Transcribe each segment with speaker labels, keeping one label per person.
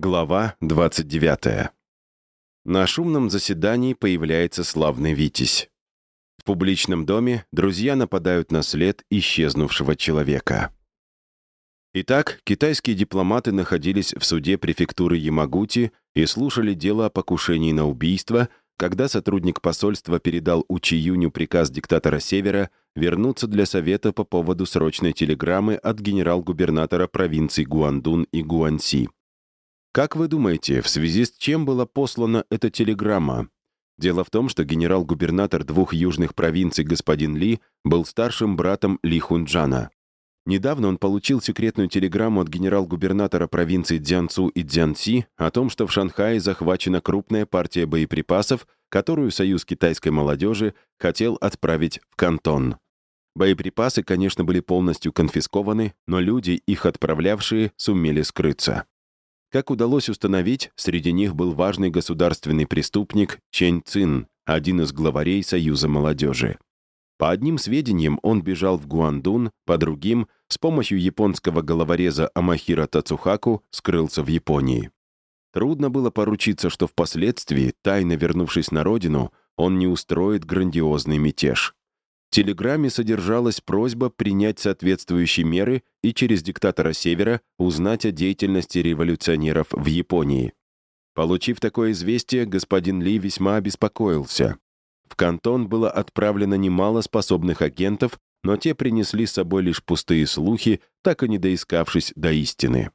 Speaker 1: Глава 29. На шумном заседании появляется славный Витязь. В публичном доме друзья нападают на след исчезнувшего человека. Итак, китайские дипломаты находились в суде префектуры Ямагути и слушали дело о покушении на убийство, когда сотрудник посольства передал Учиюню приказ диктатора Севера вернуться для совета по поводу срочной телеграммы от генерал-губернатора провинций Гуандун и Гуанси. Как вы думаете, в связи с чем была послана эта телеграмма? Дело в том, что генерал-губернатор двух южных провинций господин Ли был старшим братом Ли Хунджана. Недавно он получил секретную телеграмму от генерал-губернатора провинций Дзянцу и Дзянси о том, что в Шанхае захвачена крупная партия боеприпасов, которую Союз китайской молодежи хотел отправить в Кантон. Боеприпасы, конечно, были полностью конфискованы, но люди, их отправлявшие, сумели скрыться. Как удалось установить, среди них был важный государственный преступник Чэнь Цин, один из главарей Союза молодежи. По одним сведениям, он бежал в Гуандун, по другим, с помощью японского головореза Амахира Тацухаку, скрылся в Японии. Трудно было поручиться, что впоследствии, тайно вернувшись на родину, он не устроит грандиозный мятеж. Телеграмме содержалась просьба принять соответствующие меры и через диктатора Севера узнать о деятельности революционеров в Японии. Получив такое известие, господин Ли весьма обеспокоился. В Кантон было отправлено немало способных агентов, но те принесли с собой лишь пустые слухи, так и не доискавшись до истины.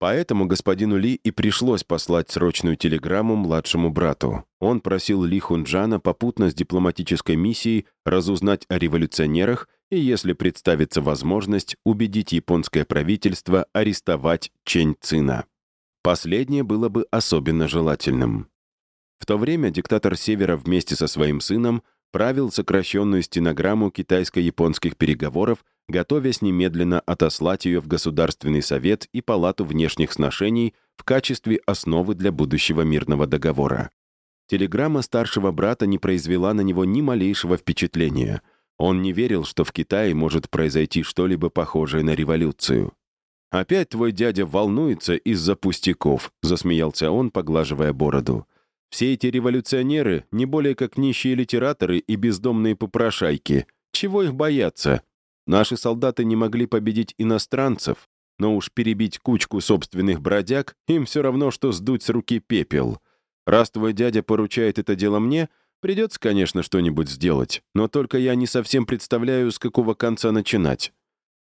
Speaker 1: Поэтому господину Ли и пришлось послать срочную телеграмму младшему брату. Он просил Ли Хунджана попутно с дипломатической миссией разузнать о революционерах и, если представится возможность, убедить японское правительство арестовать Чэнь Цина. Последнее было бы особенно желательным. В то время диктатор Севера вместе со своим сыном правил сокращенную стенограмму китайско-японских переговоров готовясь немедленно отослать ее в Государственный совет и Палату внешних сношений в качестве основы для будущего мирного договора. Телеграмма старшего брата не произвела на него ни малейшего впечатления. Он не верил, что в Китае может произойти что-либо похожее на революцию. «Опять твой дядя волнуется из-за пустяков», — засмеялся он, поглаживая бороду. «Все эти революционеры не более как нищие литераторы и бездомные попрошайки. Чего их бояться? Наши солдаты не могли победить иностранцев, но уж перебить кучку собственных бродяг им все равно, что сдуть с руки пепел. Раз твой дядя поручает это дело мне, придется, конечно, что-нибудь сделать, но только я не совсем представляю, с какого конца начинать.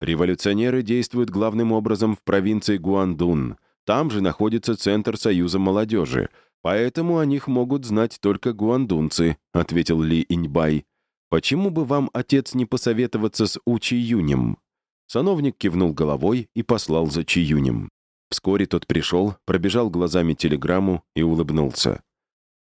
Speaker 1: Революционеры действуют главным образом в провинции Гуандун. Там же находится Центр Союза молодежи, поэтому о них могут знать только гуандунцы», — ответил Ли Иньбай. «Почему бы вам, отец, не посоветоваться с Учиюнем?» Сановник кивнул головой и послал за Чиюнем. Вскоре тот пришел, пробежал глазами телеграмму и улыбнулся.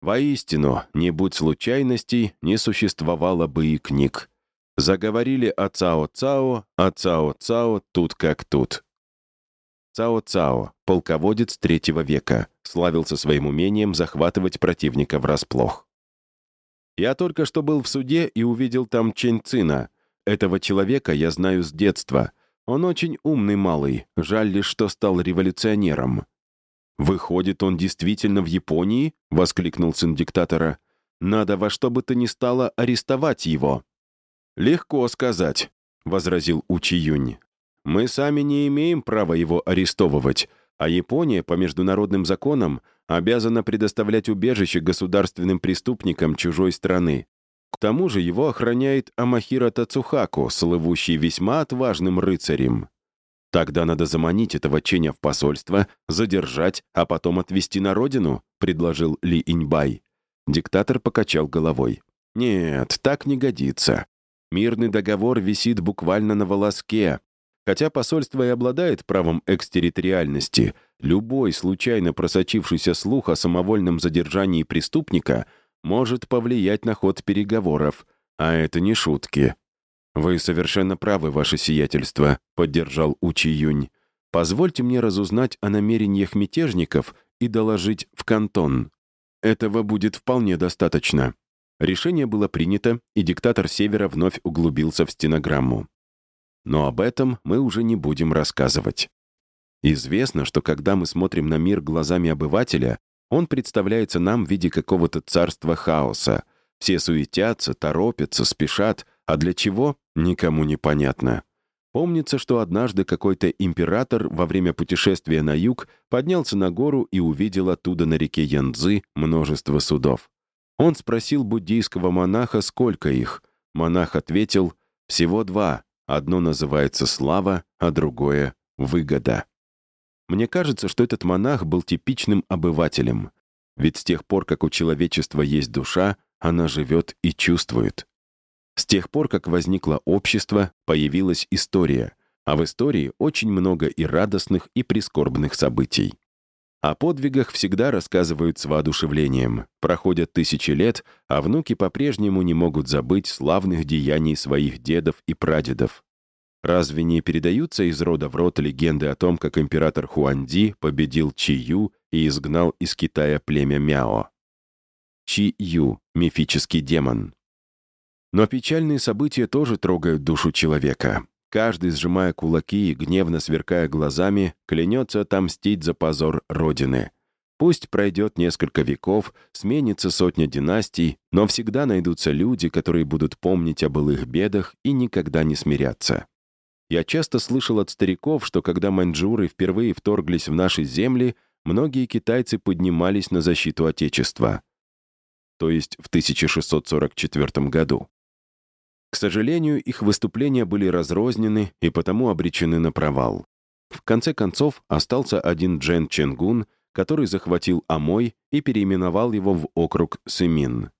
Speaker 1: «Воистину, не будь случайностей, не существовало бы и книг. Заговорили о Цао-Цао, а Цао-Цао тут как тут». Цао-Цао, полководец третьего века, славился своим умением захватывать противника врасплох. Я только что был в суде и увидел там Чэнь Цина. Этого человека я знаю с детства. Он очень умный малый, жаль лишь, что стал революционером». «Выходит, он действительно в Японии?» — воскликнул сын диктатора. «Надо во что бы то ни стало арестовать его». «Легко сказать», — возразил Учи Юнь. «Мы сами не имеем права его арестовывать, а Япония по международным законам обязана предоставлять убежище государственным преступникам чужой страны. К тому же его охраняет Амахира Тацухаку, слывущий весьма отважным рыцарем. Тогда надо заманить этого Ченя в посольство, задержать, а потом отвезти на родину, предложил Ли Иньбай. Диктатор покачал головой. Нет, так не годится. Мирный договор висит буквально на волоске, Хотя посольство и обладает правом экстерриториальности, любой случайно просочившийся слух о самовольном задержании преступника может повлиять на ход переговоров, а это не шутки. «Вы совершенно правы, ваше сиятельство», — поддержал Учи Юнь. «Позвольте мне разузнать о намерениях мятежников и доложить в кантон. Этого будет вполне достаточно». Решение было принято, и диктатор Севера вновь углубился в стенограмму. Но об этом мы уже не будем рассказывать. Известно, что когда мы смотрим на мир глазами обывателя, он представляется нам в виде какого-то царства хаоса. Все суетятся, торопятся, спешат, а для чего — никому не понятно. Помнится, что однажды какой-то император во время путешествия на юг поднялся на гору и увидел оттуда на реке Янцзы множество судов. Он спросил буддийского монаха, сколько их. Монах ответил, всего два. Одно называется слава, а другое — выгода. Мне кажется, что этот монах был типичным обывателем. Ведь с тех пор, как у человечества есть душа, она живет и чувствует. С тех пор, как возникло общество, появилась история, а в истории очень много и радостных, и прискорбных событий. О подвигах всегда рассказывают с воодушевлением. Проходят тысячи лет, а внуки по-прежнему не могут забыть славных деяний своих дедов и прадедов. Разве не передаются из рода в род легенды о том, как император Хуанди победил Чи-Ю и изгнал из Китая племя Мяо? Чи-Ю — мифический демон. Но печальные события тоже трогают душу человека. Каждый, сжимая кулаки и гневно сверкая глазами, клянется отомстить за позор Родины. Пусть пройдет несколько веков, сменится сотня династий, но всегда найдутся люди, которые будут помнить о былых бедах и никогда не смирятся. Я часто слышал от стариков, что когда маньчжуры впервые вторглись в наши земли, многие китайцы поднимались на защиту Отечества. То есть в 1644 году. К сожалению, их выступления были разрознены и потому обречены на провал. В конце концов, остался один Джен Ченгун, который захватил Амой и переименовал его в округ Сымин.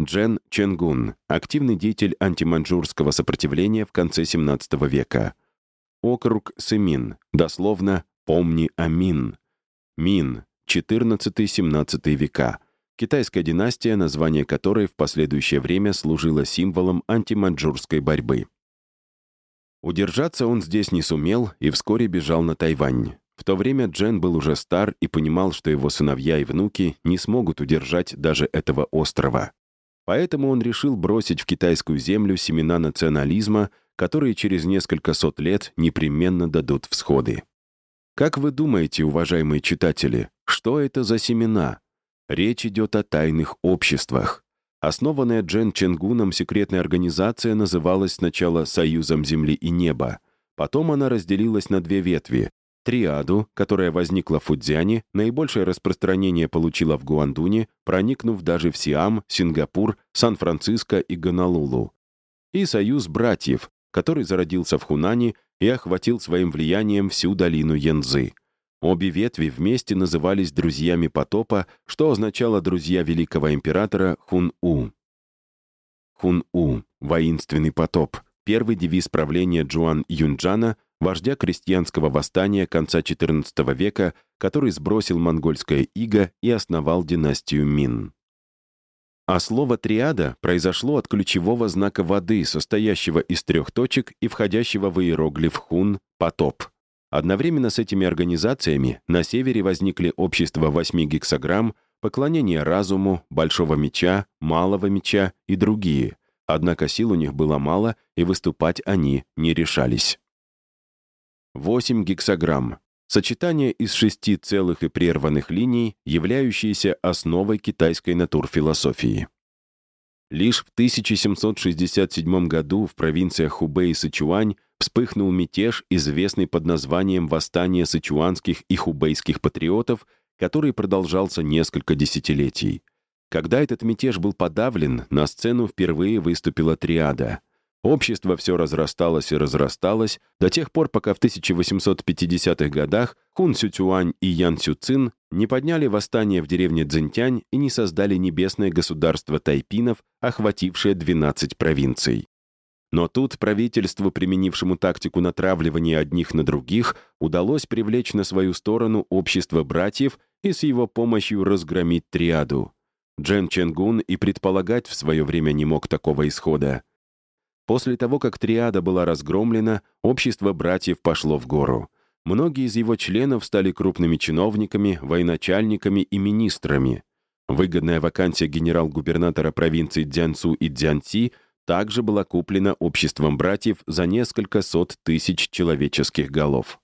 Speaker 1: Джен Ченгун — активный деятель антиманьчжурского сопротивления в конце XVII века. Округ Сымин, дословно «помни Амин». Мин, XIV-XVII века — китайская династия, название которой в последующее время служило символом антиманьчжурской борьбы. Удержаться он здесь не сумел и вскоре бежал на Тайвань. В то время Джен был уже стар и понимал, что его сыновья и внуки не смогут удержать даже этого острова. Поэтому он решил бросить в китайскую землю семена национализма, которые через несколько сот лет непременно дадут всходы. Как вы думаете, уважаемые читатели, что это за семена? Речь идет о тайных обществах. Основанная Джен Ченгуном секретная организация называлась сначала «Союзом Земли и Неба». Потом она разделилась на две ветви. Триаду, которая возникла в Фудзяне, наибольшее распространение получила в Гуандуне, проникнув даже в Сиам, Сингапур, Сан-Франциско и Гонолулу. И Союз братьев, который зародился в Хунане и охватил своим влиянием всю долину Янзы. Обе ветви вместе назывались друзьями потопа, что означало «друзья великого императора Хун-У». Хун-У — воинственный потоп, первый девиз правления Джуан Юнджана, вождя крестьянского восстания конца XIV века, который сбросил монгольское иго и основал династию Мин. А слово «триада» произошло от ключевого знака воды, состоящего из трех точек и входящего в иероглиф «хун» — «потоп». Одновременно с этими организациями на севере возникли общества восьми гексограмм, поклонение разуму, большого меча, малого меча и другие, однако сил у них было мало, и выступать они не решались. Восемь гексограмм — сочетание из шести целых и прерванных линий, являющиеся основой китайской натурфилософии. Лишь в 1767 году в провинциях Хубэй и Сычуань вспыхнул мятеж, известный под названием «Восстание сычуанских и хубейских патриотов», который продолжался несколько десятилетий. Когда этот мятеж был подавлен, на сцену впервые выступила триада. Общество все разрасталось и разрасталось до тех пор, пока в 1850-х годах Хун Сюцюань и Ян Сюцин не подняли восстание в деревне Цзинтянь и не создали небесное государство тайпинов, охватившее 12 провинций. Но тут правительству, применившему тактику натравливания одних на других, удалось привлечь на свою сторону общество братьев и с его помощью разгромить триаду. Джен Ченгун и предполагать в свое время не мог такого исхода. После того, как триада была разгромлена, общество братьев пошло в гору. Многие из его членов стали крупными чиновниками, военачальниками и министрами. Выгодная вакансия генерал-губернатора провинций Дзянцу и Дзянци также была куплена обществом братьев за несколько сот тысяч человеческих голов.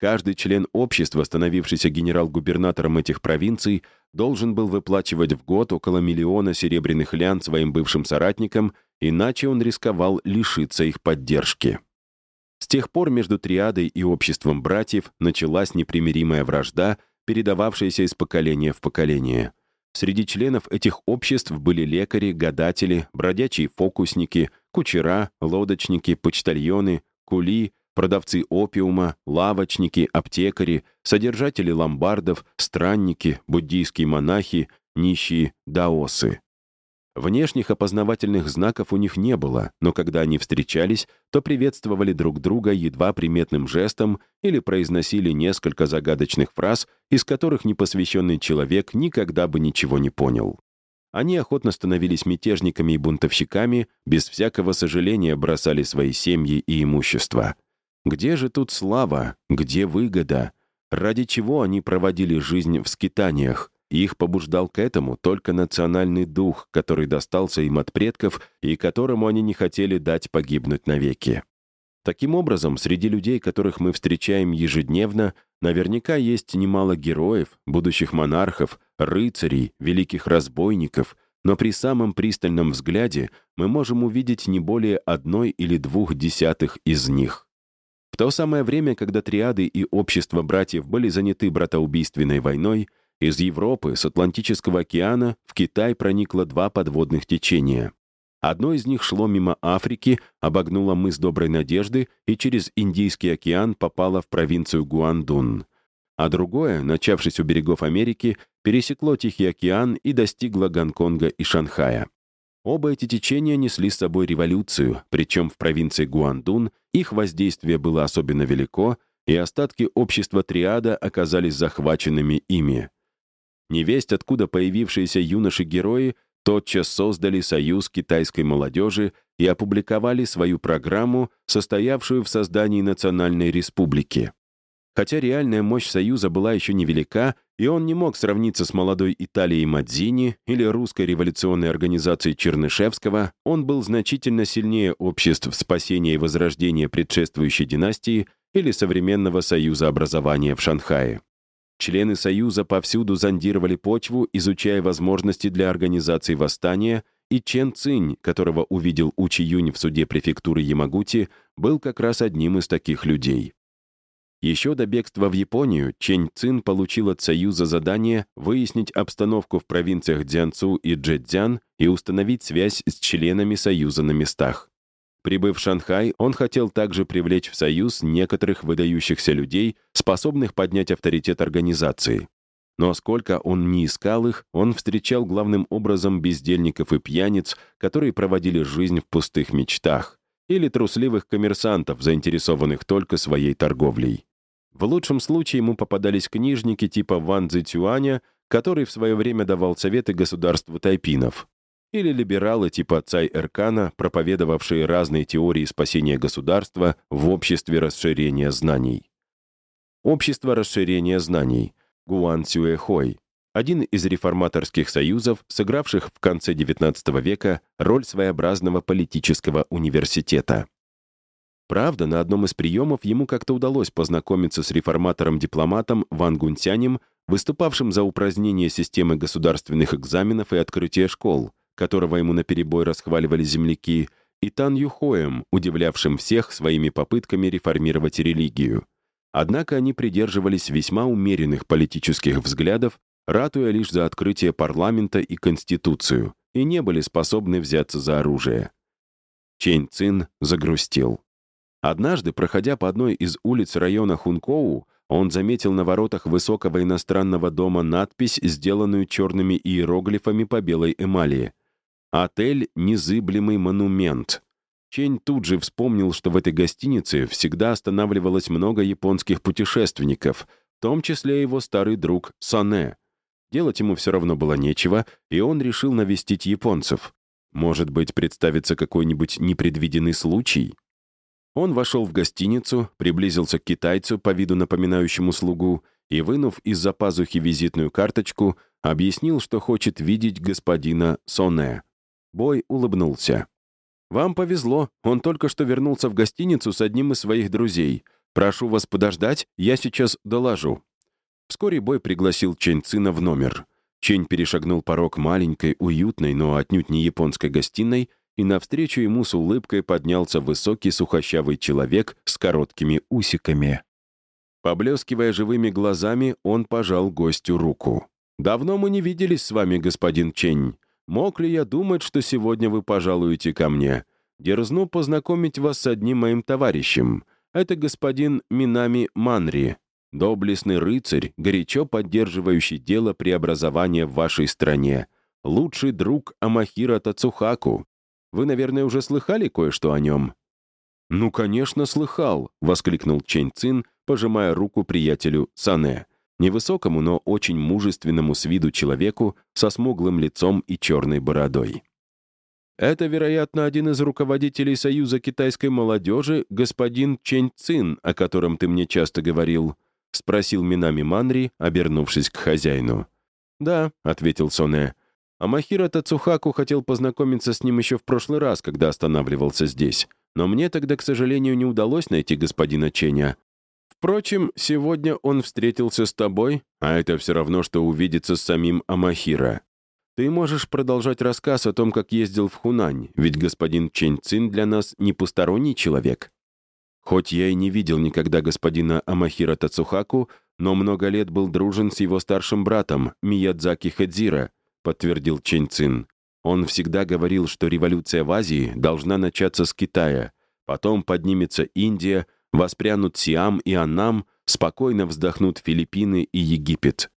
Speaker 1: Каждый член общества, становившийся генерал-губернатором этих провинций, должен был выплачивать в год около миллиона серебряных лян своим бывшим соратникам, иначе он рисковал лишиться их поддержки. С тех пор между триадой и обществом братьев началась непримиримая вражда, передававшаяся из поколения в поколение. Среди членов этих обществ были лекари, гадатели, бродячие фокусники, кучера, лодочники, почтальоны, кули, продавцы опиума, лавочники, аптекари, содержатели ломбардов, странники, буддийские монахи, нищие даосы. Внешних опознавательных знаков у них не было, но когда они встречались, то приветствовали друг друга едва приметным жестом или произносили несколько загадочных фраз, из которых непосвященный человек никогда бы ничего не понял. Они охотно становились мятежниками и бунтовщиками, без всякого сожаления бросали свои семьи и имущество. Где же тут слава? Где выгода? Ради чего они проводили жизнь в скитаниях? Их побуждал к этому только национальный дух, который достался им от предков и которому они не хотели дать погибнуть навеки. Таким образом, среди людей, которых мы встречаем ежедневно, наверняка есть немало героев, будущих монархов, рыцарей, великих разбойников, но при самом пристальном взгляде мы можем увидеть не более одной или двух десятых из них. В то самое время, когда триады и общество братьев были заняты братоубийственной войной, из Европы, с Атлантического океана, в Китай проникло два подводных течения. Одно из них шло мимо Африки, обогнуло мыс Доброй Надежды и через Индийский океан попало в провинцию Гуандун. А другое, начавшись у берегов Америки, пересекло Тихий океан и достигло Гонконга и Шанхая. Оба эти течения несли с собой революцию, причем в провинции Гуандун их воздействие было особенно велико, и остатки общества Триада оказались захваченными ими. Невесть, откуда появившиеся юноши-герои, тотчас создали союз китайской молодежи и опубликовали свою программу, состоявшую в создании национальной республики. Хотя реальная мощь Союза была еще невелика, и он не мог сравниться с молодой Италией Мадзини или русской революционной организацией Чернышевского, он был значительно сильнее обществ спасения и возрождения предшествующей династии или современного союза образования в Шанхае. Члены Союза повсюду зондировали почву, изучая возможности для организации восстания, и Чен Цинь, которого увидел Учи Юнь в суде префектуры Ямагути, был как раз одним из таких людей. Еще до бегства в Японию Чень Цин получил от Союза задание выяснить обстановку в провинциях Дзянцу и Джэцзян и установить связь с членами Союза на местах. Прибыв в Шанхай, он хотел также привлечь в Союз некоторых выдающихся людей, способных поднять авторитет организации. Но сколько он не искал их, он встречал главным образом бездельников и пьяниц, которые проводили жизнь в пустых мечтах, или трусливых коммерсантов, заинтересованных только своей торговлей. В лучшем случае ему попадались книжники типа Ван Цзитюаня, который в свое время давал советы государству тайпинов, или либералы типа Цай Эркана, проповедовавшие разные теории спасения государства в обществе расширения знаний. Общество расширения знаний, Гуан Цюэхой, один из реформаторских союзов, сыгравших в конце XIX века роль своеобразного политического университета. Правда, на одном из приемов ему как-то удалось познакомиться с реформатором-дипломатом Ван Гунтянем, выступавшим за упразднение системы государственных экзаменов и открытие школ, которого ему наперебой расхваливали земляки, и Тан Юхоем, удивлявшим всех своими попытками реформировать религию. Однако они придерживались весьма умеренных политических взглядов, ратуя лишь за открытие парламента и конституцию, и не были способны взяться за оружие. Чэнь Цин загрустил. Однажды, проходя по одной из улиц района Хункоу, он заметил на воротах высокого иностранного дома надпись, сделанную черными иероглифами по белой эмали. «Отель «Незыблемый монумент». Чень тут же вспомнил, что в этой гостинице всегда останавливалось много японских путешественников, в том числе его старый друг Сане. Делать ему все равно было нечего, и он решил навестить японцев. Может быть, представится какой-нибудь непредвиденный случай? Он вошел в гостиницу, приблизился к китайцу, по виду напоминающему слугу, и, вынув из-за пазухи визитную карточку, объяснил, что хочет видеть господина Соне. Бой улыбнулся. «Вам повезло, он только что вернулся в гостиницу с одним из своих друзей. Прошу вас подождать, я сейчас доложу». Вскоре Бой пригласил Чэнь Цина в номер. Чень перешагнул порог маленькой, уютной, но отнюдь не японской гостиной, и навстречу ему с улыбкой поднялся высокий сухощавый человек с короткими усиками. Поблескивая живыми глазами, он пожал гостю руку. «Давно мы не виделись с вами, господин Чень. Мог ли я думать, что сегодня вы пожалуете ко мне? Дерзну познакомить вас с одним моим товарищем. Это господин Минами Манри, доблестный рыцарь, горячо поддерживающий дело преобразования в вашей стране, лучший друг Амахира Тацухаку. Вы, наверное, уже слыхали кое-что о нем?» «Ну, конечно, слыхал», — воскликнул Чэнь Цин, пожимая руку приятелю Сане, невысокому, но очень мужественному с виду человеку со смуглым лицом и черной бородой. «Это, вероятно, один из руководителей Союза китайской молодежи, господин Чэнь Цин, о котором ты мне часто говорил», — спросил Минами Манри, обернувшись к хозяину. «Да», — ответил Соне. «Амахира Тацухаку хотел познакомиться с ним еще в прошлый раз, когда останавливался здесь. Но мне тогда, к сожалению, не удалось найти господина Ченя. Впрочем, сегодня он встретился с тобой, а это все равно, что увидеться с самим Амахира. Ты можешь продолжать рассказ о том, как ездил в Хунань, ведь господин Чень Цин для нас не посторонний человек. Хоть я и не видел никогда господина Амахира Тацухаку, но много лет был дружен с его старшим братом, Миядзаки Хадзира, подтвердил Чэнь Цин. Он всегда говорил, что революция в Азии должна начаться с Китая, потом поднимется Индия, воспрянут Сиам и Аннам, спокойно вздохнут Филиппины и Египет.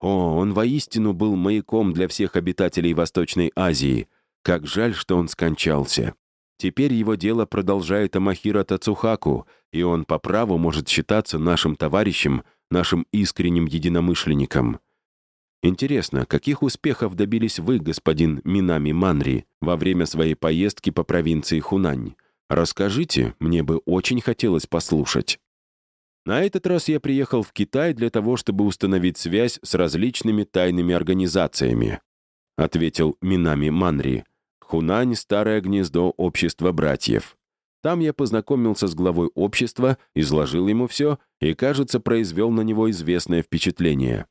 Speaker 1: О, он воистину был маяком для всех обитателей Восточной Азии. Как жаль, что он скончался. Теперь его дело продолжает Амахира Тацухаку, и он по праву может считаться нашим товарищем, нашим искренним единомышленником. Интересно, каких успехов добились вы, господин Минами Манри, во время своей поездки по провинции Хунань? Расскажите, мне бы очень хотелось послушать. На этот раз я приехал в Китай для того, чтобы установить связь с различными тайными организациями, ответил Минами Манри. Хунань — старое гнездо общества братьев. Там я познакомился с главой общества, изложил ему все и, кажется, произвел на него известное впечатление.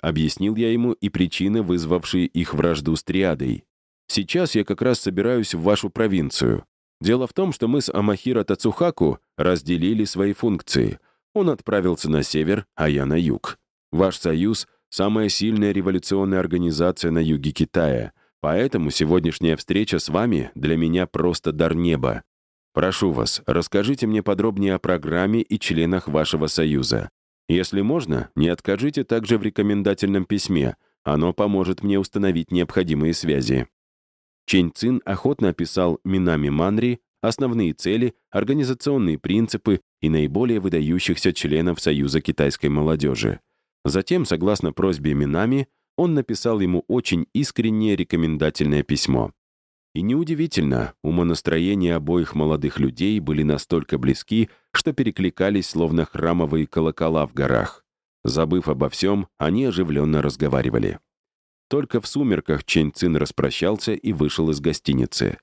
Speaker 1: Объяснил я ему и причины, вызвавшие их вражду с триадой. Сейчас я как раз собираюсь в вашу провинцию. Дело в том, что мы с Амахиро Тацухаку разделили свои функции. Он отправился на север, а я на юг. Ваш союз — самая сильная революционная организация на юге Китая — Поэтому сегодняшняя встреча с вами для меня просто дар неба. Прошу вас, расскажите мне подробнее о программе и членах вашего союза. Если можно, не откажите также в рекомендательном письме. Оно поможет мне установить необходимые связи». Чень Цин охотно описал Минами Манри основные цели, организационные принципы и наиболее выдающихся членов Союза китайской молодежи. Затем, согласно просьбе Минами, он написал ему очень искреннее рекомендательное письмо. И неудивительно, умонастроения обоих молодых людей были настолько близки, что перекликались словно храмовые колокола в горах. Забыв обо всем, они оживленно разговаривали. Только в сумерках Чэнь Цин распрощался и вышел из гостиницы.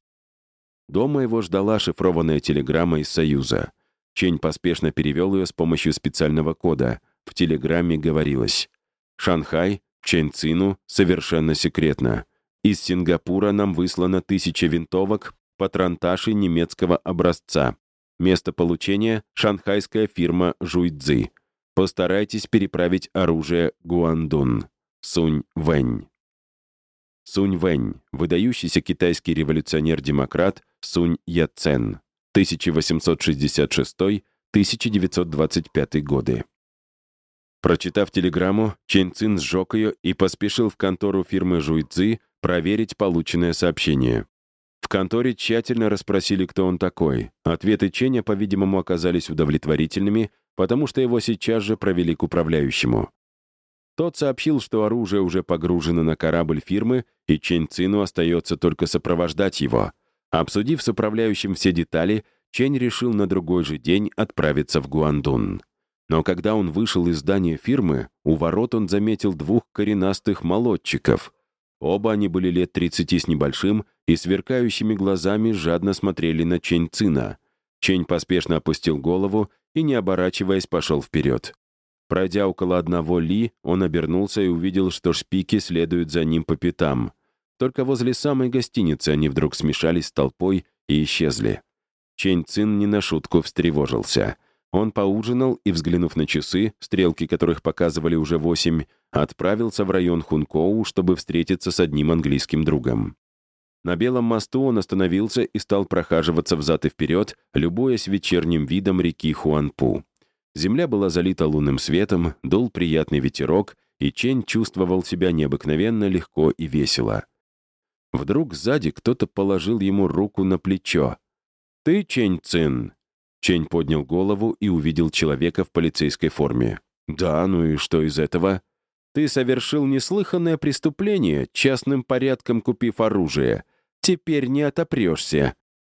Speaker 1: Дома его ждала шифрованная телеграмма из Союза. Чень поспешно перевел ее с помощью специального кода. В телеграмме говорилось «Шанхай, Чэньцину совершенно секретно. Из Сингапура нам выслано тысяча винтовок, патронташи немецкого образца. Место получения — шанхайская фирма Жуйцзы. Постарайтесь переправить оружие Гуандун. Сунь Вэнь. Сунь Вэнь, выдающийся китайский революционер-демократ Сунь Яцен, 1866-1925 годы. Прочитав телеграмму, Чен Цин сжег ее и поспешил в контору фирмы Жуйцзы проверить полученное сообщение. В конторе тщательно расспросили, кто он такой. Ответы Ченя, по-видимому, оказались удовлетворительными, потому что его сейчас же провели к управляющему. Тот сообщил, что оружие уже погружено на корабль фирмы, и Чень Цину остается только сопровождать его. Обсудив с управляющим все детали, Чень решил на другой же день отправиться в Гуандун. Но когда он вышел из здания фирмы, у ворот он заметил двух коренастых молодчиков. Оба они были лет 30 с небольшим и сверкающими глазами жадно смотрели на Чень Цина. Чень поспешно опустил голову и, не оборачиваясь, пошел вперед. Пройдя около одного ли, он обернулся и увидел, что шпики следуют за ним по пятам. Только возле самой гостиницы они вдруг смешались с толпой и исчезли. Чэнь Цин не на шутку встревожился. Он поужинал и, взглянув на часы, стрелки которых показывали уже восемь, отправился в район Хункоу, чтобы встретиться с одним английским другом. На Белом мосту он остановился и стал прохаживаться взад и вперед, любуясь вечерним видом реки Хуанпу. Земля была залита лунным светом, дул приятный ветерок, и Чень чувствовал себя необыкновенно легко и весело. Вдруг сзади кто-то положил ему руку на плечо. «Ты Чень Цин?» Чень поднял голову и увидел человека в полицейской форме. «Да, ну и что из этого?» «Ты совершил неслыханное преступление, частным порядком купив оружие. Теперь не отопрешься.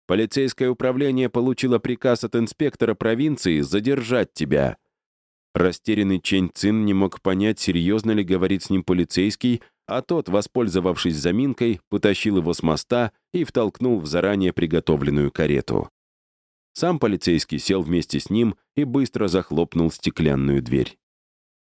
Speaker 1: Полицейское управление получило приказ от инспектора провинции задержать тебя». Растерянный Чень Цин не мог понять, серьезно ли говорит с ним полицейский, а тот, воспользовавшись заминкой, потащил его с моста и втолкнул в заранее приготовленную карету. Сам полицейский сел вместе с ним и быстро захлопнул стеклянную дверь.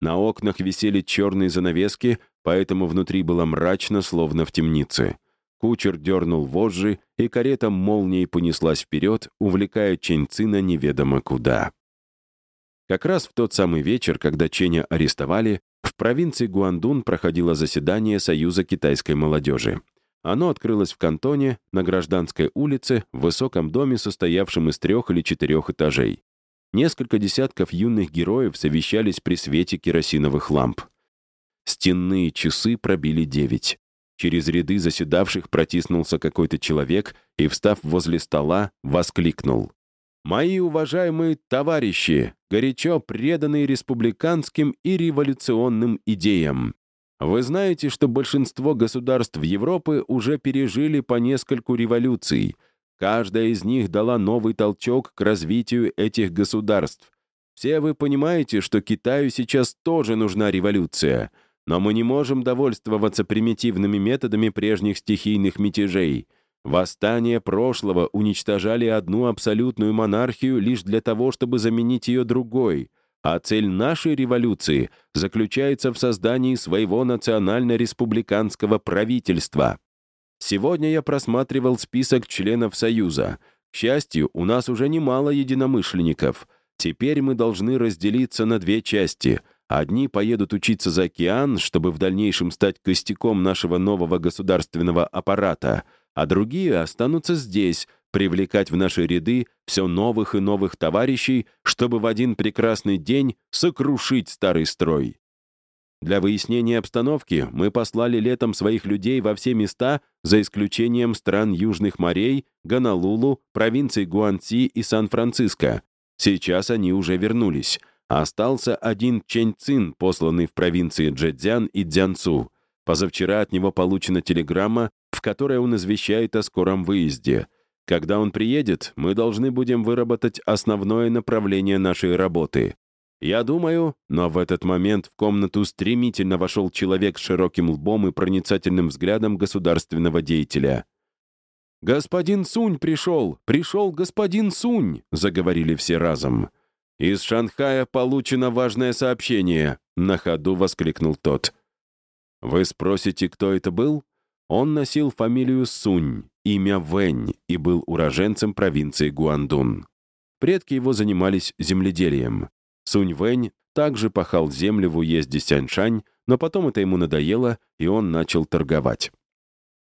Speaker 1: На окнах висели черные занавески, поэтому внутри было мрачно, словно в темнице. Кучер дернул вожжи, и карета молнией понеслась вперед, увлекая Ченьцина неведомо куда. Как раз в тот самый вечер, когда Ченя арестовали, в провинции Гуандун проходило заседание Союза китайской молодежи. Оно открылось в кантоне, на Гражданской улице, в высоком доме, состоявшем из трех или четырех этажей. Несколько десятков юных героев совещались при свете керосиновых ламп. Стенные часы пробили девять. Через ряды заседавших протиснулся какой-то человек и, встав возле стола, воскликнул. «Мои уважаемые товарищи, горячо преданные республиканским и революционным идеям, вы знаете, что большинство государств Европы уже пережили по нескольку революций. Каждая из них дала новый толчок к развитию этих государств. Все вы понимаете, что Китаю сейчас тоже нужна революция, но мы не можем довольствоваться примитивными методами прежних стихийных мятежей. Восстания прошлого уничтожали одну абсолютную монархию лишь для того, чтобы заменить ее другой — а цель нашей революции заключается в создании своего национально-республиканского правительства. Сегодня я просматривал список членов Союза. К счастью, у нас уже немало единомышленников. Теперь мы должны разделиться на две части. Одни поедут учиться за океан, чтобы в дальнейшем стать костяком нашего нового государственного аппарата, а другие останутся здесь, привлекать в наши ряды все новых и новых товарищей, чтобы в один прекрасный день сокрушить старый строй. Для выяснения обстановки мы послали летом своих людей во все места, за исключением стран Южных морей, Гонолулу, провинций Гуанци и Сан-Франциско. Сейчас они уже вернулись. Остался один Чэнь Цин, посланный в провинции Джэцзян и Дзянцу. Позавчера от него получена телеграмма, в которой он извещает о скором выезде — когда он приедет, мы должны будем выработать основное направление нашей работы. Я думаю, но в этот момент в комнату стремительно вошел человек с широким лбом и проницательным взглядом государственного деятеля. «Господин Сунь пришел! Пришел господин Сунь!» — заговорили все разом. «Из Шанхая получено важное сообщение», — на ходу воскликнул тот. «Вы спросите, кто это был?» Он носил фамилию Сунь, имя Вэнь и был уроженцем провинции Гуандун. Предки его занимались земледелием. Сунь Вэнь также пахал землю в уезде Сяньшань, но потом это ему надоело, и он начал торговать.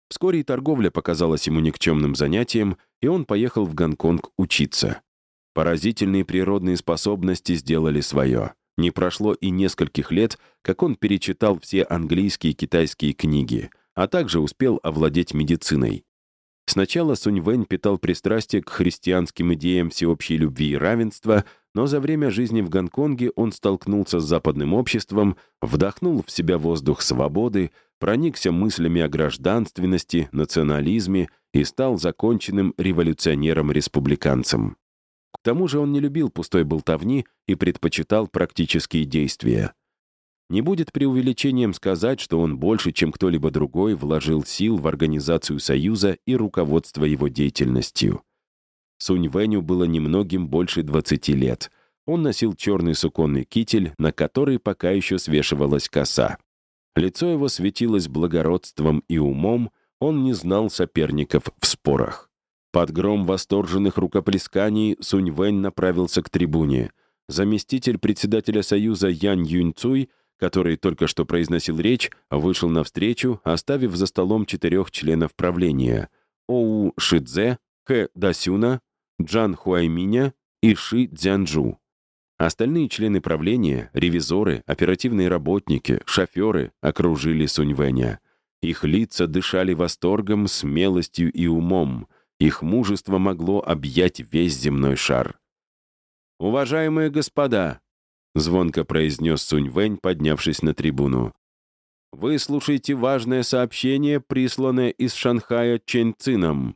Speaker 1: Вскоре и торговля показалась ему никчемным занятием, и он поехал в Гонконг учиться. Поразительные природные способности сделали свое. Не прошло и нескольких лет, как он перечитал все английские и китайские книги, а также успел овладеть медициной. Сначала Сунь Вэнь питал пристрастие к христианским идеям всеобщей любви и равенства, но за время жизни в Гонконге он столкнулся с западным обществом, вдохнул в себя воздух свободы, проникся мыслями о гражданственности, национализме и стал законченным революционером-республиканцем. К тому же он не любил пустой болтовни и предпочитал практические действия. Не будет преувеличением сказать, что он больше, чем кто-либо другой, вложил сил в организацию Союза и руководство его деятельностью. Сунь Вэню было немногим больше 20 лет. Он носил черный суконный китель, на который пока еще свешивалась коса. Лицо его светилось благородством и умом, он не знал соперников в спорах. Под гром восторженных рукоплесканий Сунь Вэнь направился к трибуне. Заместитель председателя Союза Ян Юньцуй, который только что произносил речь, вышел навстречу, оставив за столом четырех членов правления — Оу Шидзе, Хэ Дасюна, Джан Хуайминя и Ши Цзянджу. Остальные члены правления, ревизоры, оперативные работники, шоферы окружили Суньвэня. Их лица дышали восторгом, смелостью и умом. Их мужество могло объять весь земной шар. «Уважаемые господа!» — звонко произнес Суньвэнь, поднявшись на трибуну. «Вы слушаете важное сообщение, присланное из Шанхая Чэньцином».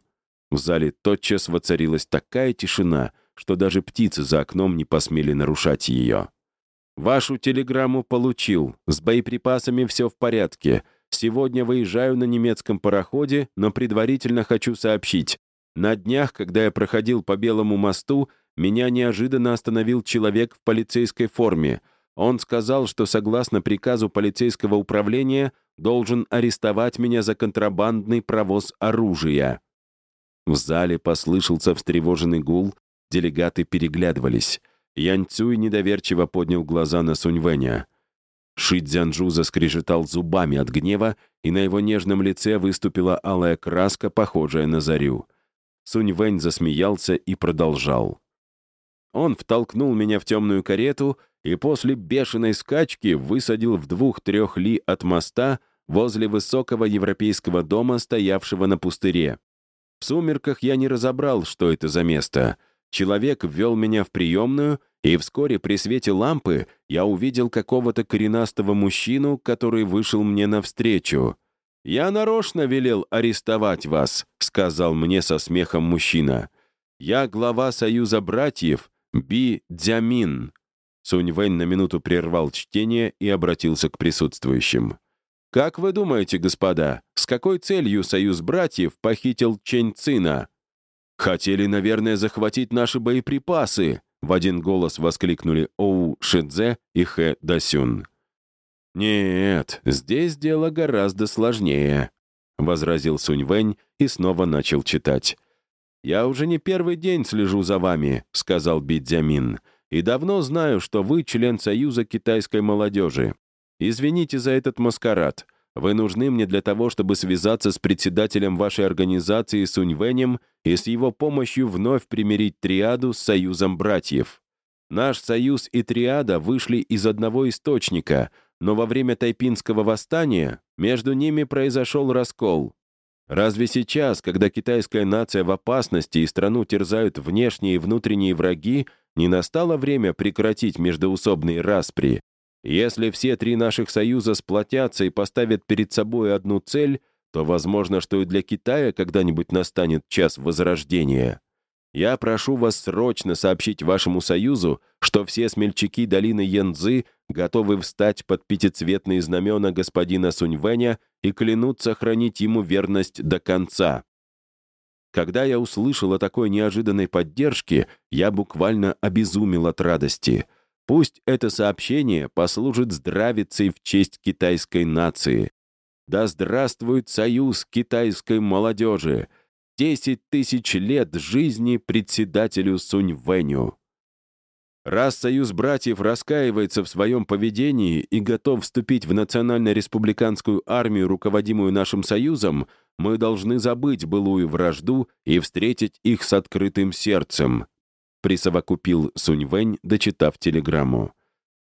Speaker 1: В зале тотчас воцарилась такая тишина — что даже птицы за окном не посмели нарушать ее. «Вашу телеграмму получил. С боеприпасами все в порядке. Сегодня выезжаю на немецком пароходе, но предварительно хочу сообщить. На днях, когда я проходил по Белому мосту, меня неожиданно остановил человек в полицейской форме. Он сказал, что согласно приказу полицейского управления должен арестовать меня за контрабандный провоз оружия. В зале послышался встревоженный гул, Делегаты переглядывались. Янь Цюй недоверчиво поднял глаза на Суньвэня. Ши Цзянжу заскрежетал зубами от гнева, и на его нежном лице выступила алая краска, похожая на зарю. Суньвэнь засмеялся и продолжал. Он втолкнул меня в темную карету и после бешеной скачки высадил в двух-трех ли от моста возле высокого европейского дома, стоявшего на пустыре. В сумерках я не разобрал, что это за место — Человек ввел меня в приемную, и вскоре при свете лампы я увидел какого-то коренастого мужчину, который вышел мне навстречу. «Я нарочно велел арестовать вас», — сказал мне со смехом мужчина. «Я глава Союза братьев Би Дзямин». Сунь-Вэнь на минуту прервал чтение и обратился к присутствующим. «Как вы думаете, господа, с какой целью Союз братьев похитил Чэнь Цина?» «Хотели, наверное, захватить наши боеприпасы!» В один голос воскликнули Оу Шидзе и Хэ Дасюн. «Нет, здесь дело гораздо сложнее», — возразил Сунь Вэнь и снова начал читать. «Я уже не первый день слежу за вами», — сказал Бидзямин, «и давно знаю, что вы член Союза китайской молодежи. Извините за этот маскарад. Вы нужны мне для того, чтобы связаться с председателем вашей организации Суньвенем и с его помощью вновь примирить триаду с союзом братьев. Наш союз и триада вышли из одного источника, но во время Тайпинского восстания между ними произошел раскол. Разве сейчас, когда китайская нация в опасности и страну терзают внешние и внутренние враги, не настало время прекратить междоусобные распри? Если все три наших союза сплотятся и поставят перед собой одну цель, то возможно, что и для Китая когда-нибудь настанет час возрождения. Я прошу вас срочно сообщить вашему союзу, что все смельчаки долины Янцзы готовы встать под пятицветные знамена господина Суньвэня и клянутся хранить ему верность до конца. Когда я услышал о такой неожиданной поддержке, я буквально обезумел от радости — Пусть это сообщение послужит здравицей в честь китайской нации. Да здравствует союз китайской молодежи! Десять тысяч лет жизни председателю Сунь Вэню. Раз Союз братьев раскаивается в своем поведении и готов вступить в национально-республиканскую армию, руководимую нашим Союзом, мы должны забыть былую вражду и встретить их с открытым сердцем присовокупил Суньвэнь, дочитав телеграмму.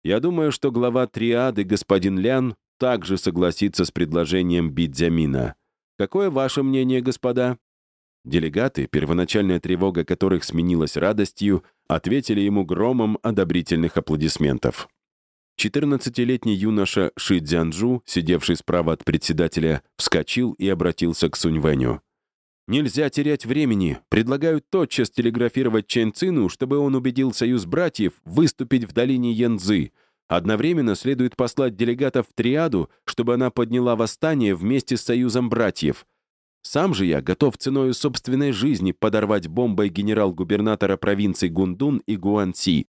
Speaker 1: «Я думаю, что глава триады, господин Лян, также согласится с предложением Бидзямина. Какое ваше мнение, господа?» Делегаты, первоначальная тревога которых сменилась радостью, ответили ему громом одобрительных аплодисментов. 14-летний юноша Ши Цзянджу, сидевший справа от председателя, вскочил и обратился к Суньвэню. Нельзя терять времени. Предлагаю тотчас телеграфировать Чен Цину, чтобы он убедил союз братьев выступить в долине Янзы. Одновременно следует послать делегатов в триаду, чтобы она подняла восстание вместе с союзом братьев. Сам же я готов ценой собственной жизни подорвать бомбой генерал-губернатора провинций Гундун и Гуанси.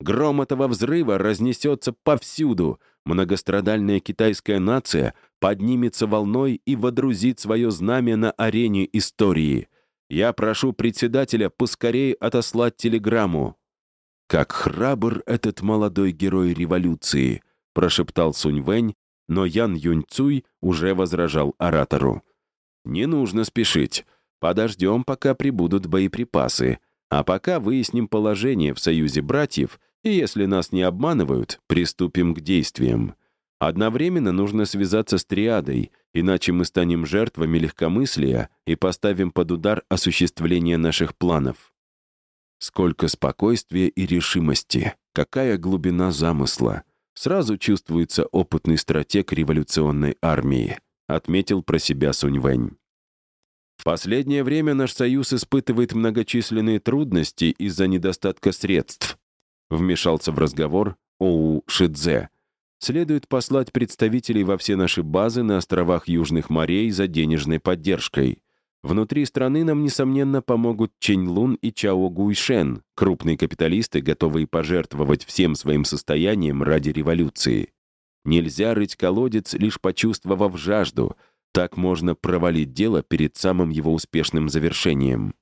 Speaker 1: Гром этого взрыва разнесется повсюду. Многострадальная китайская нация поднимется волной и водрузит свое знамя на арене истории. Я прошу председателя поскорее отослать телеграмму. «Как храбр этот молодой герой революции», прошептал Сунь Вэнь, но Ян Юньцуй уже возражал оратору. «Не нужно спешить. Подождем, пока прибудут боеприпасы. А пока выясним положение в союзе братьев, и если нас не обманывают, приступим к действиям. Одновременно нужно связаться с триадой, иначе мы станем жертвами легкомыслия и поставим под удар осуществление наших планов. Сколько спокойствия и решимости, какая глубина замысла. Сразу чувствуется опытный стратег революционной армии, отметил про себя Суньвэнь. В последнее время наш союз испытывает многочисленные трудности из-за недостатка средств. Вмешался в разговор Оу Шидзе. Следует послать представителей во все наши базы на островах Южных морей за денежной поддержкой. Внутри страны нам, несомненно, помогут Чень Лун и Чао Гуйшен, крупные капиталисты, готовые пожертвовать всем своим состоянием ради революции. Нельзя рыть колодец, лишь почувствовав жажду — так можно провалить дело перед самым его успешным завершением.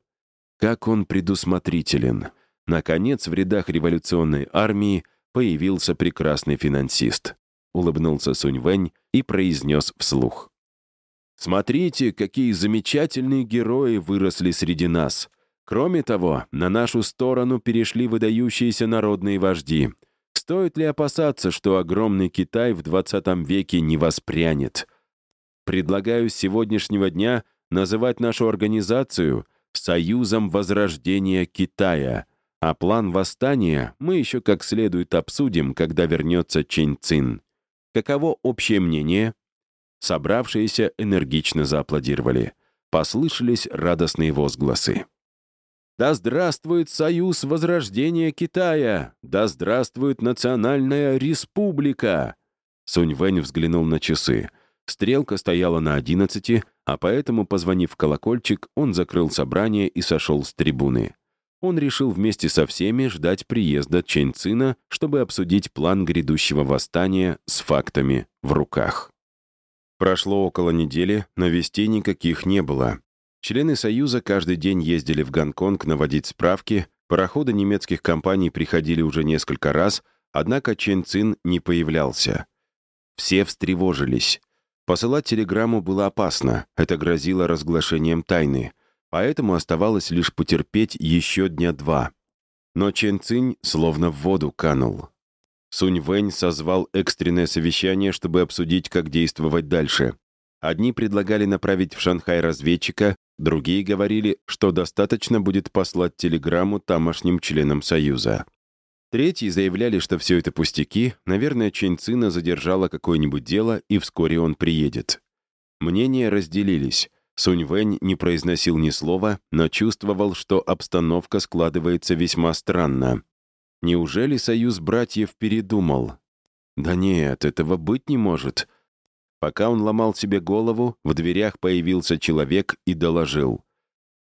Speaker 1: Как он предусмотрителен. Наконец, в рядах революционной армии появился прекрасный финансист. Улыбнулся Сунь Вэнь и произнес вслух. «Смотрите, какие замечательные герои выросли среди нас. Кроме того, на нашу сторону перешли выдающиеся народные вожди. Стоит ли опасаться, что огромный Китай в 20 веке не воспрянет?» Предлагаю с сегодняшнего дня называть нашу организацию «Союзом Возрождения Китая», а план восстания мы еще как следует обсудим, когда вернется Чэнь Цин. Каково общее мнение? Собравшиеся энергично зааплодировали. Послышались радостные возгласы. «Да здравствует Союз Возрождения Китая! Да здравствует Национальная Республика!» Сунь Вэнь взглянул на часы — Стрелка стояла на одиннадцати, а поэтому, позвонив в колокольчик, он закрыл собрание и сошел с трибуны. Он решил вместе со всеми ждать приезда Чэнь Цина, чтобы обсудить план грядущего восстания с фактами в руках. Прошло около недели, но вестей никаких не было. Члены Союза каждый день ездили в Гонконг наводить справки, пароходы немецких компаний приходили уже несколько раз, однако Чен Цин не появлялся. Все встревожились. Посылать телеграмму было опасно, это грозило разглашением тайны, поэтому оставалось лишь потерпеть еще дня два. Но Чен Цинь словно в воду канул. Сунь Вэнь созвал экстренное совещание, чтобы обсудить, как действовать дальше. Одни предлагали направить в Шанхай разведчика, другие говорили, что достаточно будет послать телеграмму тамошним членам Союза. Третьи заявляли, что все это пустяки, наверное, Чэнь Цина задержала какое-нибудь дело, и вскоре он приедет. Мнения разделились. Сунь Вэнь не произносил ни слова, но чувствовал, что обстановка складывается весьма странно. Неужели союз братьев передумал? Да нет, этого быть не может. Пока он ломал себе голову, в дверях появился человек и доложил.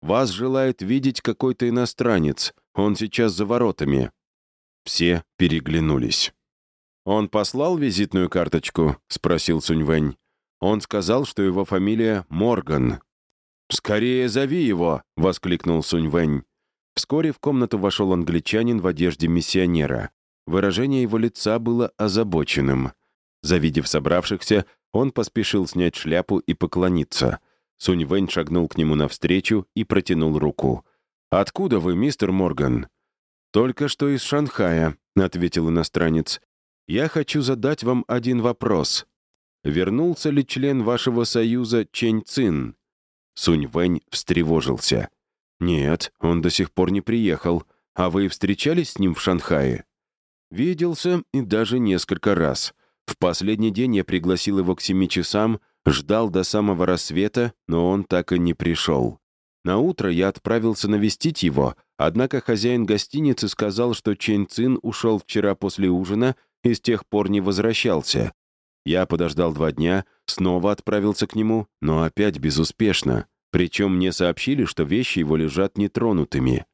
Speaker 1: «Вас желает видеть какой-то иностранец. Он сейчас за воротами. Все переглянулись. «Он послал визитную карточку?» — спросил Суньвэнь. Он сказал, что его фамилия Морган. «Скорее зови его!» — воскликнул Суньвэнь. Вскоре в комнату вошел англичанин в одежде миссионера. Выражение его лица было озабоченным. Завидев собравшихся, он поспешил снять шляпу и поклониться. Суньвэнь шагнул к нему навстречу и протянул руку. «Откуда вы, мистер Морган?» «Только что из Шанхая», — ответил иностранец. «Я хочу задать вам один вопрос. Вернулся ли член вашего союза Чэнь Цин?» Сунь Вэнь встревожился. «Нет, он до сих пор не приехал. А вы встречались с ним в Шанхае?» «Виделся и даже несколько раз. В последний день я пригласил его к семи часам, ждал до самого рассвета, но он так и не пришел. На утро я отправился навестить его, однако хозяин гостиницы сказал, что Чэнь Цин ушел вчера после ужина и с тех пор не возвращался. Я подождал два дня, снова отправился к нему, но опять безуспешно. Причем мне сообщили, что вещи его лежат нетронутыми.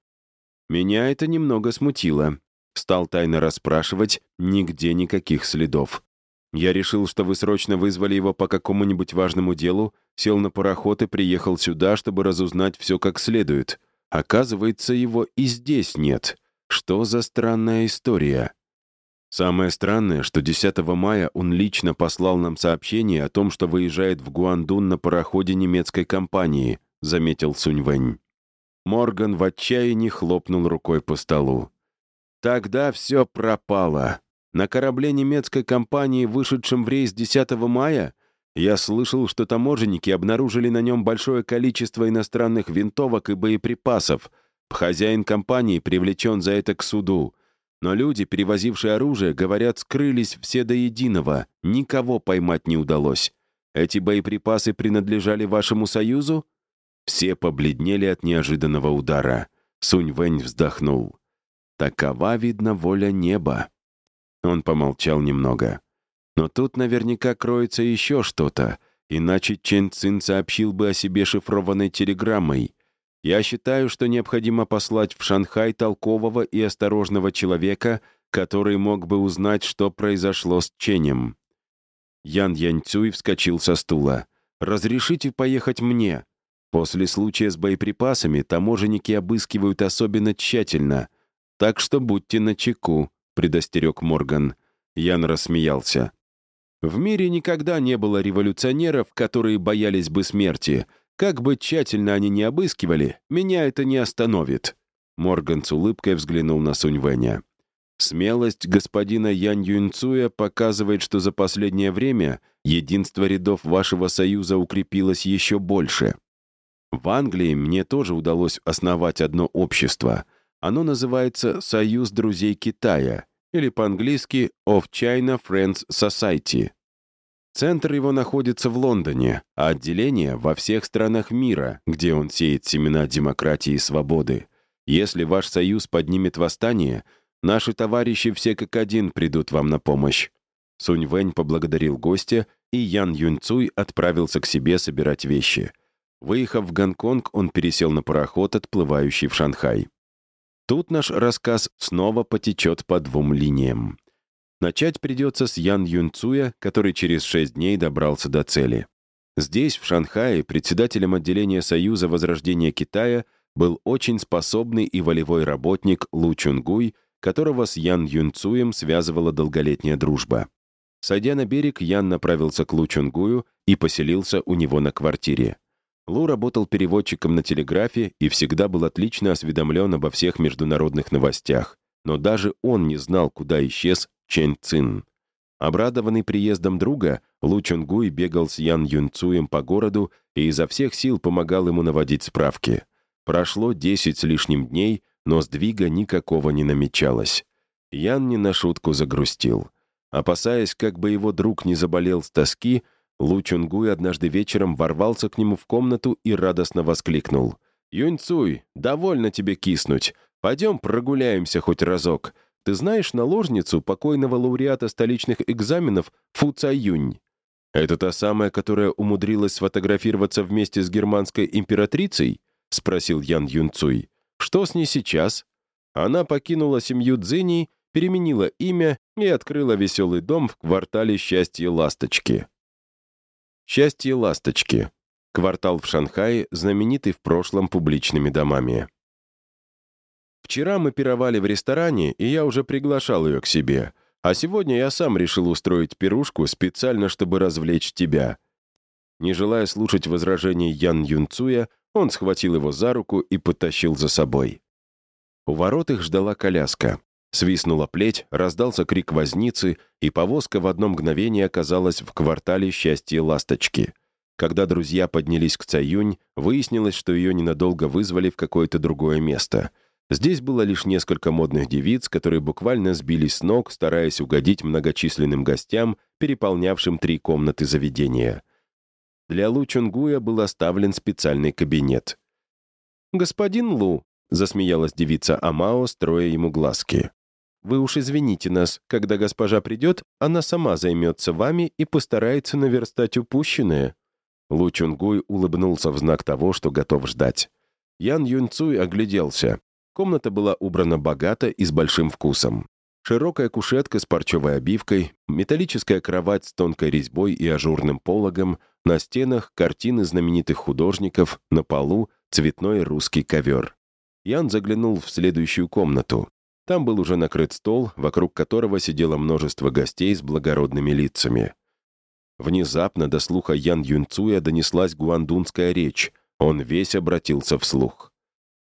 Speaker 1: Меня это немного смутило. Стал тайно расспрашивать, нигде никаких следов. Я решил, что вы срочно вызвали его по какому-нибудь важному делу, сел на пароход и приехал сюда, чтобы разузнать все как следует. Оказывается, его и здесь нет. Что за странная история? Самое странное, что 10 мая он лично послал нам сообщение о том, что выезжает в Гуандун на пароходе немецкой компании, заметил Суньвэнь. Морган в отчаянии хлопнул рукой по столу. Тогда все пропало. На корабле немецкой компании, вышедшем в рейс 10 мая, я слышал, что таможенники обнаружили на нем большое количество иностранных винтовок и боеприпасов. Хозяин компании привлечен за это к суду. Но люди, перевозившие оружие, говорят, скрылись все до единого, никого поймать не удалось. Эти боеприпасы принадлежали вашему союзу? Все побледнели от неожиданного удара. Сунь Вэнь вздохнул. Такова, видно, воля неба. Он помолчал немного. Но тут наверняка кроется еще что-то, иначе Чен Цин сообщил бы о себе шифрованной телеграммой. Я считаю, что необходимо послать в Шанхай толкового и осторожного человека, который мог бы узнать, что произошло с Ченем. Ян Яньцюй вскочил со стула. «Разрешите поехать мне?» После случая с боеприпасами таможенники обыскивают особенно тщательно, так что будьте начеку, предостерег Морган. Ян рассмеялся. В мире никогда не было революционеров, которые боялись бы смерти, как бы тщательно они ни обыскивали, меня это не остановит». Морган с улыбкой взглянул на Суньвэня. Смелость господина Янь Юнцуя показывает, что за последнее время единство рядов вашего союза укрепилось еще больше. В Англии мне тоже удалось основать одно общество. Оно называется «Союз друзей Китая» или по-английски «Of China Friends Society». Центр его находится в Лондоне, а отделение во всех странах мира, где он сеет семена демократии и свободы. Если ваш союз поднимет восстание, наши товарищи все как один придут вам на помощь». Сунь Вэнь поблагодарил гостя, и Ян Юньцуй отправился к себе собирать вещи. Выехав в Гонконг, он пересел на пароход, отплывающий в Шанхай. Тут наш рассказ снова потечет по двум линиям. Начать придется с Ян Юнцуя, который через шесть дней добрался до цели. Здесь, в Шанхае, председателем отделения Союза Возрождения Китая был очень способный и волевой работник Лу Чунгуй, которого с Ян Юнцуем связывала долголетняя дружба. Сойдя на берег, Ян направился к Лу Чунгую и поселился у него на квартире. Лу работал переводчиком на телеграфе и всегда был отлично осведомлен обо всех международных новостях, но даже он не знал, куда исчез Чэнь Цин. Обрадованный приездом друга, Лу Чунгуй бегал с Ян Юнцуем по городу и изо всех сил помогал ему наводить справки. Прошло десять с лишним дней, но сдвига никакого не намечалось. Ян не на шутку загрустил. Опасаясь, как бы его друг не заболел с тоски, Лу Чунгуй однажды вечером ворвался к нему в комнату и радостно воскликнул. «Юньцуй, довольно тебе киснуть. Пойдем прогуляемся хоть разок. Ты знаешь наложницу покойного лауреата столичных экзаменов Фу Цаюнь? Это та самая, которая умудрилась сфотографироваться вместе с германской императрицей? Спросил Ян Юнцуй. Что с ней сейчас? Она покинула семью Цзиней, переменила имя и открыла веселый дом в квартале Счастье Ласточки. Счастье Ласточки. Квартал в Шанхае, знаменитый в прошлом публичными домами. Вчера мы пировали в ресторане, и я уже приглашал ее к себе. А сегодня я сам решил устроить пирушку специально, чтобы развлечь тебя». Не желая слушать возражений Ян Юнцуя, он схватил его за руку и потащил за собой. У ворот их ждала коляска. Свистнула плеть, раздался крик возницы, и повозка в одно мгновение оказалась в квартале счастья ласточки. Когда друзья поднялись к Цаюнь, выяснилось, что ее ненадолго вызвали в какое-то другое место — Здесь было лишь несколько модных девиц, которые буквально сбились с ног, стараясь угодить многочисленным гостям, переполнявшим три комнаты заведения. Для Лу Чунгуя был оставлен специальный кабинет. «Господин Лу», — засмеялась девица Амао, строя ему глазки. «Вы уж извините нас, когда госпожа придет, она сама займется вами и постарается наверстать упущенное». Лу Чунгуй улыбнулся в знак того, что готов ждать. Ян Юнцуй огляделся. Комната была убрана богато и с большим вкусом. Широкая кушетка с парчевой обивкой, металлическая кровать с тонкой резьбой и ажурным пологом, на стенах картины знаменитых художников, на полу цветной русский ковер. Ян заглянул в следующую комнату. Там был уже накрыт стол, вокруг которого сидело множество гостей с благородными лицами. Внезапно до слуха Ян Юнцуя донеслась гуандунская речь. Он весь обратился вслух.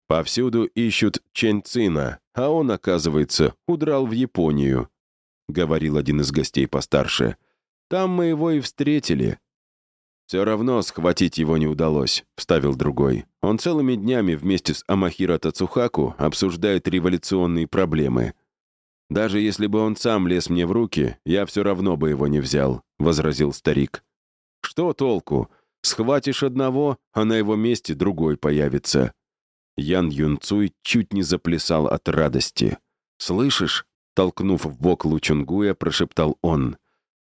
Speaker 1: «Повсюду ищут Чэнь Цина, а он, оказывается, удрал в Японию», — говорил один из гостей постарше. «Там мы его и встретили». «Все равно схватить его не удалось», — вставил другой. «Он целыми днями вместе с Амахиро Тацухаку обсуждает революционные проблемы. Даже если бы он сам лез мне в руки, я все равно бы его не взял», — возразил старик. «Что толку? Схватишь одного, а на его месте другой появится. Ян Юнцуй чуть не заплясал от радости. «Слышишь?» — толкнув в бок Лучунгуя, прошептал он.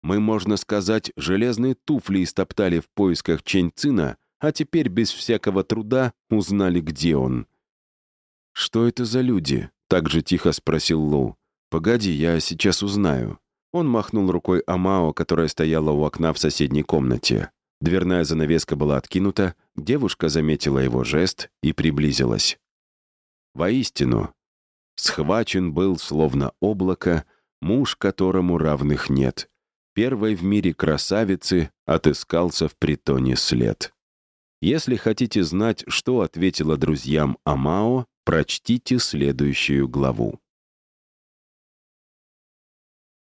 Speaker 1: «Мы, можно сказать, железные туфли истоптали в поисках Чэнь-Цина, а теперь без всякого труда узнали, где он». «Что это за люди?» — так же тихо спросил Лу. «Погоди, я сейчас узнаю». Он махнул рукой Амао, которая стояла у окна в соседней комнате. Дверная занавеска была откинута, девушка заметила его жест и приблизилась. Воистину, схвачен был, словно облако, муж, которому равных нет. Первой в мире красавицы отыскался в притоне след. Если хотите знать, что ответила друзьям Амао, прочтите следующую главу.